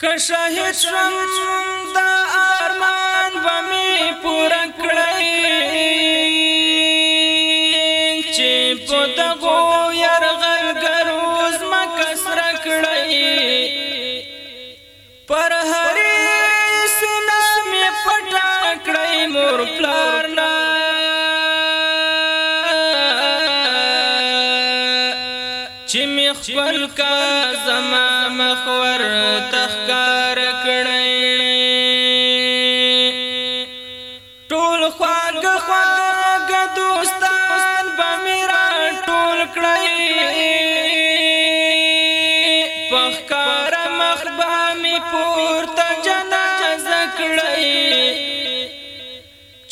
که شهید شم دا ارمان بمی پورا کړی چې په دغو یا چې می خپل کا زما مخور تخکار کړی ټول خواګ خواګ دوستان به میرا ټول کړی پخکار مخ به می پورته جنازه کړی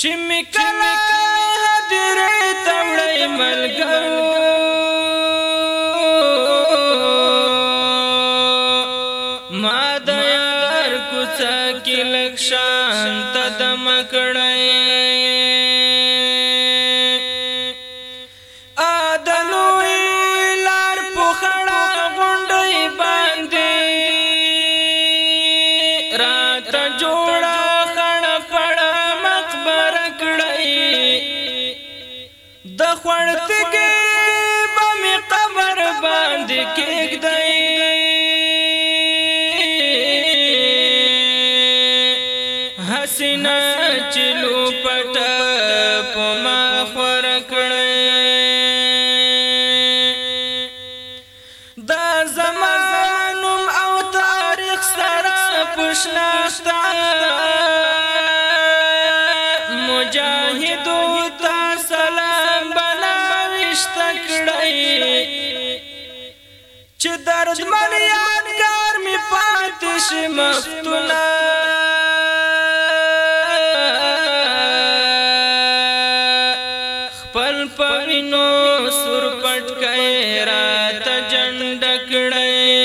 چې می کله حاضر تاوړی ملګری د یار کوڅه کې لک شانت د مکړې ادلوې لار پوخړه غونډې باندې رات جوړه خړ پړ مقبره کړې د خړتګې بمې قبر باندې کېږدې حسنا چلو پټ پما خور کړې دا زمانم او تاریخ سره پښناشتا مجاهد تا سلام بنا وشت کړې چې درد من یادگار می پاتش مفتونه پوینو سر پټ کئ را ته جنډ کړې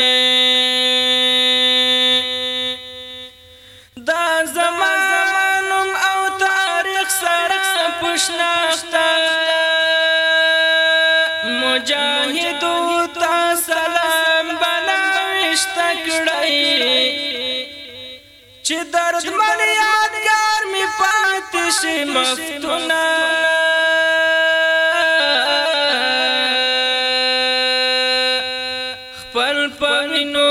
دا زمانم او تاریخ سره پښناخته مجاهدو تا سلام بنا وشت کړې چې درد من یادګار می پاتې شي مفتونه پنو